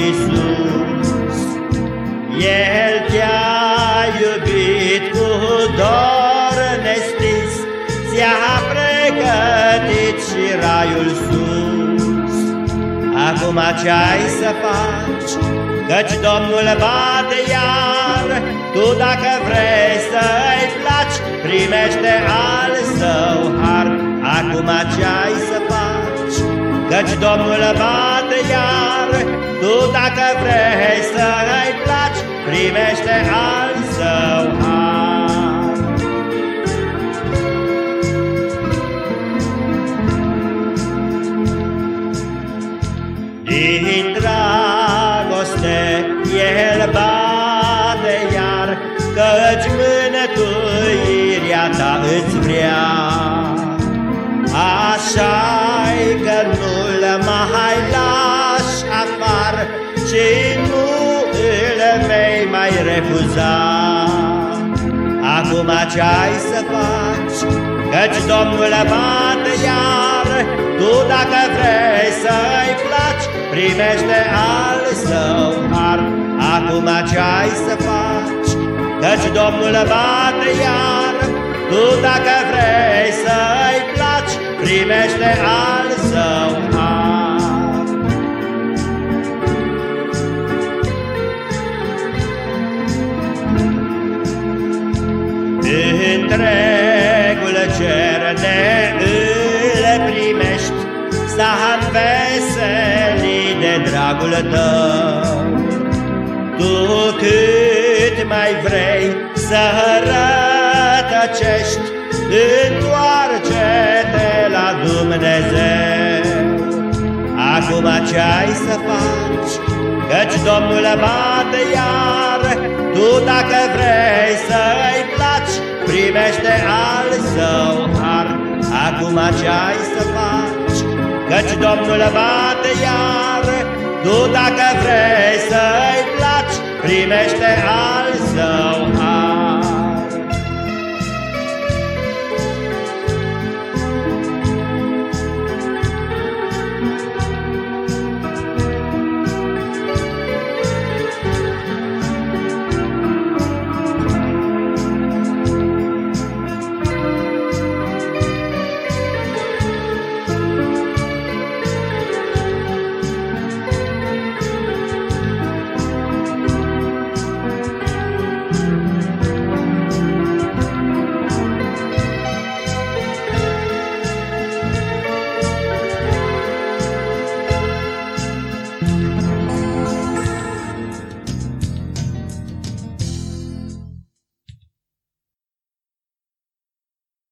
Domnului Isus. El te-a iubit cu dor nestins, ți-a pregătit și raiul sus. Acum ce-ai să faci? Căci Domnul bate iar, tu dacă vrei să-i placi, primește al său har. Acum ce-ai să faci? Căci Domnul bate iar, tu dacă vrei să-i placi, primește al său har. Din dragoste el bate iar, Căci mânătuirea ta îți vrea. Așa-i refuza. Acum ce-ai să faci? Căci Domnul bate iar, Tu dacă vrei să-i placi, Primește al său har. Acum ce-ai să faci? Căci Domnul bate iar, Tu dacă vrei să-i placi, Primește al său har. S-a de dragul tău. Tu cât mai vrei să rătăcești, Întoarce-te la Dumnezeu. Acum ce-ai să faci? Căci Domnul bate iar, Tu dacă vrei să-i placi, Primește al său har. Acum ce-ai să faci? Căci Domnul bate iar, Tu dacă vrei să-i placi, Primește al său har.